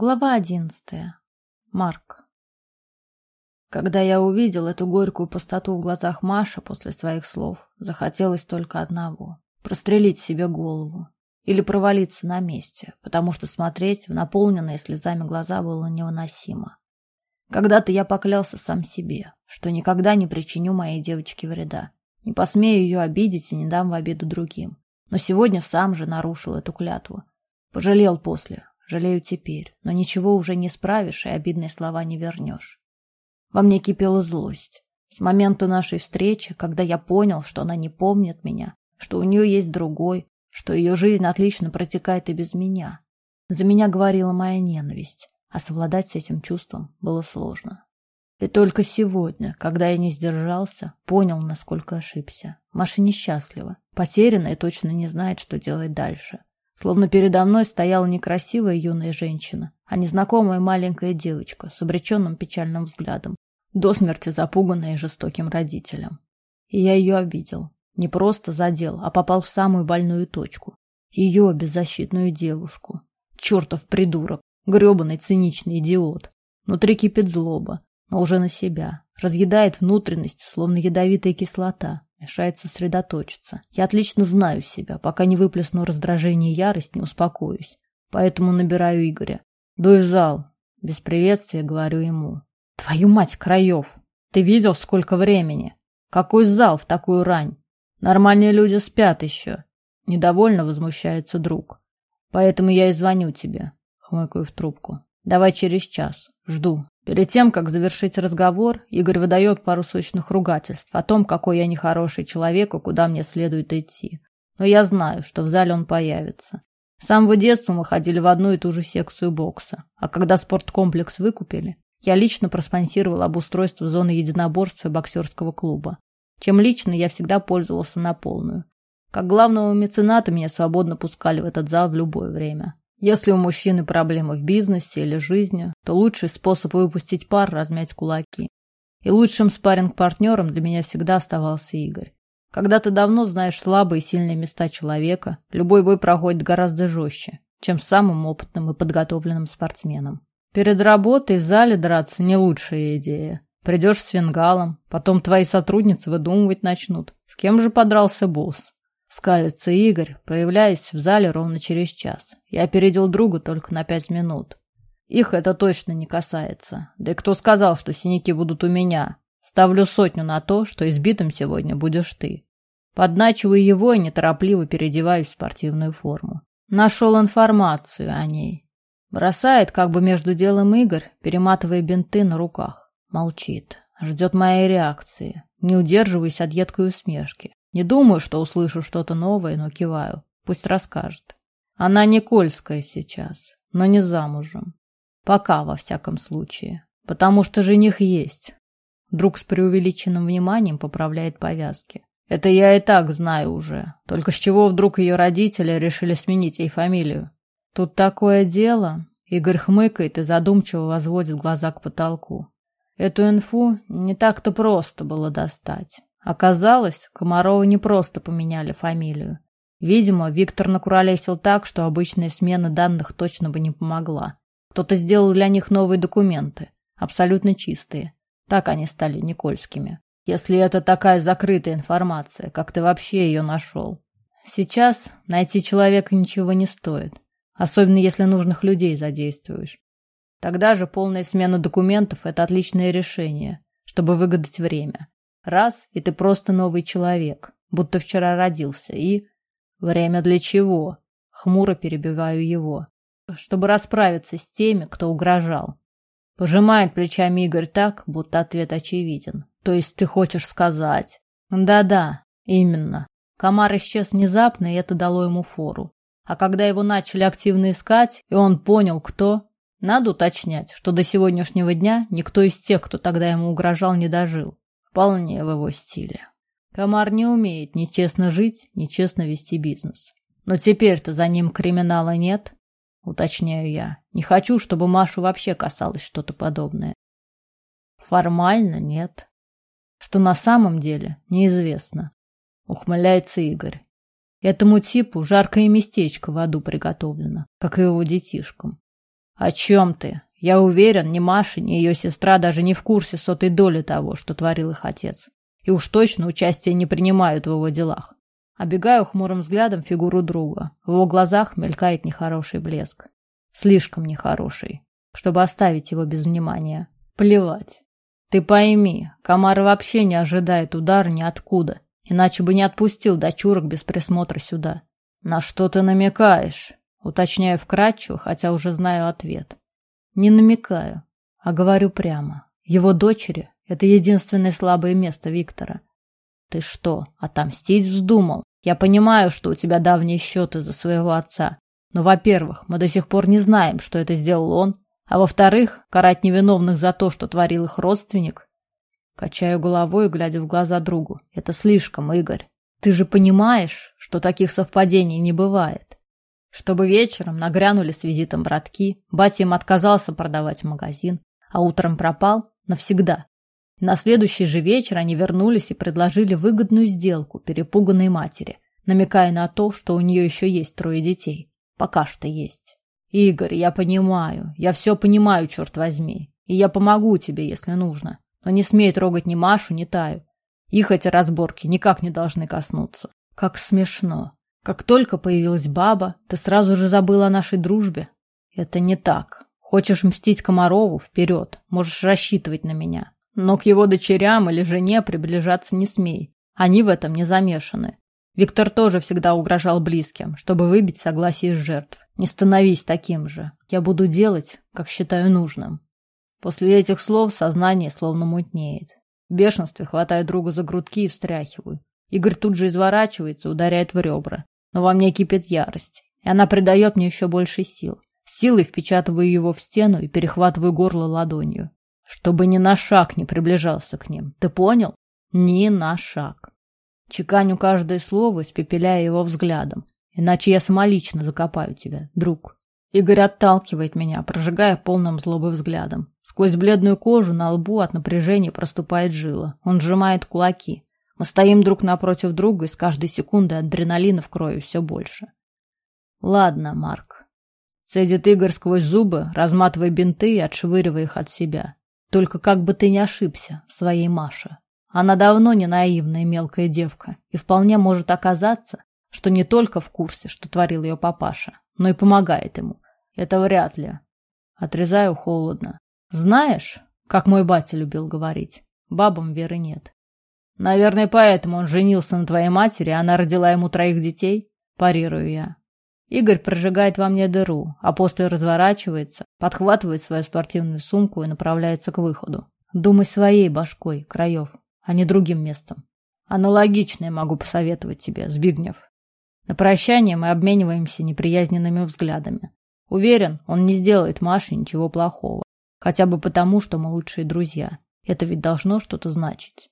Глава одиннадцатая. Марк. Когда я увидел эту горькую пустоту в глазах Маши после своих слов, захотелось только одного — прострелить себе голову или провалиться на месте, потому что смотреть в наполненные слезами глаза было невыносимо. Когда-то я поклялся сам себе, что никогда не причиню моей девочке вреда, не посмею ее обидеть и не дам в обиду другим. Но сегодня сам же нарушил эту клятву. Пожалел после, Жалею теперь, но ничего уже не справишь и обидные слова не вернешь. Во мне кипела злость. С момента нашей встречи, когда я понял, что она не помнит меня, что у нее есть другой, что ее жизнь отлично протекает и без меня. За меня говорила моя ненависть, а совладать с этим чувством было сложно. И только сегодня, когда я не сдержался, понял, насколько ошибся. Маша несчастлива, потеряна и точно не знает, что делать дальше. Словно передо мной стояла не красивая юная женщина, а незнакомая маленькая девочка с обреченным печальным взглядом, до смерти запуганная жестоким родителем. И я ее обидел. Не просто задел, а попал в самую больную точку. Ее беззащитную девушку. Чертов придурок, гребаный циничный идиот. Внутри кипит злоба, но уже на себя. Разъедает внутренности, словно ядовитая кислота. Мешает сосредоточиться. Я отлично знаю себя. Пока не выплесну раздражение и ярость, не успокоюсь. Поэтому набираю Игоря. Дуй в зал. Без приветствия говорю ему. Твою мать, Краев! Ты видел, сколько времени? Какой зал в такую рань? Нормальные люди спят еще. Недовольно возмущается друг. Поэтому я и звоню тебе. Хмыкаю в трубку. Давай через час. Жду. Перед тем, как завершить разговор, Игорь выдает пару сочных ругательств о том, какой я нехороший человек и куда мне следует идти. Но я знаю, что в зале он появится. С самого детства мы ходили в одну и ту же секцию бокса. А когда спорткомплекс выкупили, я лично проспонсировал обустройство зоны единоборства боксерского клуба. Чем лично я всегда пользовался на полную. Как главного мецената меня свободно пускали в этот зал в любое время. Если у мужчины проблемы в бизнесе или жизни, то лучший способ выпустить пар – размять кулаки. И лучшим спарринг-партнером для меня всегда оставался Игорь. Когда ты давно знаешь слабые и сильные места человека, любой бой проходит гораздо жестче, чем с самым опытным и подготовленным спортсменом. Перед работой в зале драться не лучшая идея. Придешь с фингалом, потом твои сотрудницы выдумывать начнут. С кем же подрался босс? Скалится Игорь, появляясь в зале ровно через час. Я опередил друга только на пять минут. Их это точно не касается. Да и кто сказал, что синяки будут у меня? Ставлю сотню на то, что избитым сегодня будешь ты. Подначиваю его и неторопливо переодеваюсь в спортивную форму. Нашел информацию о ней. Бросает как бы между делом Игорь, перематывая бинты на руках. Молчит. Ждет моей реакции. Не удерживаясь от едкой усмешки. Не думаю, что услышу что-то новое, но киваю. Пусть расскажет. Она Никольская сейчас, но не замужем. Пока, во всяком случае. Потому что жених есть. Друг с преувеличенным вниманием поправляет повязки. Это я и так знаю уже. Только с чего вдруг ее родители решили сменить ей фамилию? Тут такое дело. Игорь хмыкает и задумчиво возводит глаза к потолку. Эту инфу не так-то просто было достать. Оказалось, Комаровы не просто поменяли фамилию. Видимо, Виктор накуролесил так, что обычная смена данных точно бы не помогла. Кто-то сделал для них новые документы, абсолютно чистые. Так они стали Никольскими. Если это такая закрытая информация, как ты вообще ее нашел? Сейчас найти человека ничего не стоит, особенно если нужных людей задействуешь. Тогда же полная смена документов – это отличное решение, чтобы выгадать время. Раз, и ты просто новый человек, будто вчера родился, и... Время для чего? Хмуро перебиваю его. Чтобы расправиться с теми, кто угрожал. Пожимает плечами Игорь так, будто ответ очевиден. То есть ты хочешь сказать? Да-да, именно. Комар исчез внезапно, и это дало ему фору. А когда его начали активно искать, и он понял, кто... Надо уточнять, что до сегодняшнего дня никто из тех, кто тогда ему угрожал, не дожил. Вполне в его стиле. Комар не умеет ни честно жить, ни честно вести бизнес. Но теперь-то за ним криминала нет, уточняю я. Не хочу, чтобы Машу вообще касалось что-то подобное. Формально нет. Что на самом деле, неизвестно. Ухмыляется Игорь. Этому типу жаркое местечко в аду приготовлено, как и его детишкам. О чем ты? Я уверен, ни Маша, ни ее сестра даже не в курсе сотой доли того, что творил их отец. И уж точно участия не принимают в его делах. Обегаю хмурым взглядом фигуру друга. В его глазах мелькает нехороший блеск. Слишком нехороший, чтобы оставить его без внимания. Плевать. Ты пойми, Комар вообще не ожидает удара ниоткуда, иначе бы не отпустил дочурок без присмотра сюда. На что ты намекаешь? Уточняю вкратчиво, хотя уже знаю ответ. Не намекаю, а говорю прямо. Его дочери — это единственное слабое место Виктора. Ты что, отомстить вздумал? Я понимаю, что у тебя давние счеты за своего отца. Но, во-первых, мы до сих пор не знаем, что это сделал он, а во-вторых, карать невиновных за то, что творил их родственник. Качаю головой, глядя в глаза другу. Это слишком, Игорь. Ты же понимаешь, что таких совпадений не бывает. Чтобы вечером нагрянули с визитом братки, батя им отказался продавать магазин, а утром пропал навсегда. На следующий же вечер они вернулись и предложили выгодную сделку перепуганной матери, намекая на то, что у нее еще есть трое детей. Пока что есть. Игорь, я понимаю, я все понимаю, черт возьми, и я помогу тебе, если нужно. Но не смей трогать ни Машу, ни Таю. Их эти разборки никак не должны коснуться. Как смешно. Как только появилась баба, ты сразу же забыла о нашей дружбе. Это не так. Хочешь мстить Комарову? Вперед. Можешь рассчитывать на меня. Но к его дочерям или жене приближаться не смей. Они в этом не замешаны. Виктор тоже всегда угрожал близким, чтобы выбить согласие жертв. Не становись таким же. Я буду делать, как считаю нужным. После этих слов сознание словно мутнеет. В бешенстве хватаю друга за грудки и встряхиваю. Игорь тут же изворачивается, ударяет в ребра. Но во мне кипит ярость, и она придает мне еще больше сил. силой впечатываю его в стену и перехватываю горло ладонью. Чтобы ни на шаг не приближался к ним. Ты понял? Ни на шаг. Чеканю каждое слово, испепеляя его взглядом. Иначе я самолично закопаю тебя, друг. Игорь отталкивает меня, прожигая полным злобы взглядом. Сквозь бледную кожу на лбу от напряжения проступает жила. Он сжимает кулаки. Мы стоим друг напротив друга, и с каждой секунды адреналина в крови все больше. Ладно, Марк. Цедит Игорь сквозь зубы, разматывая бинты и отшвыривая их от себя. Только как бы ты не ошибся в своей Маше. Она давно не наивная мелкая девка, и вполне может оказаться, что не только в курсе, что творил ее папаша, но и помогает ему. Это вряд ли. Отрезаю холодно. Знаешь, как мой батя любил говорить, бабам веры нет. Наверное, поэтому он женился на твоей матери, она родила ему троих детей, парирую я. Игорь прожигает во мне дыру, а после разворачивается, подхватывает свою спортивную сумку и направляется к выходу. Думай своей башкой, Краев, а не другим местом. Аналогичное могу посоветовать тебе, Збигнев. На прощание мы обмениваемся неприязненными взглядами. Уверен, он не сделает Маше ничего плохого. Хотя бы потому, что мы лучшие друзья. Это ведь должно что-то значить.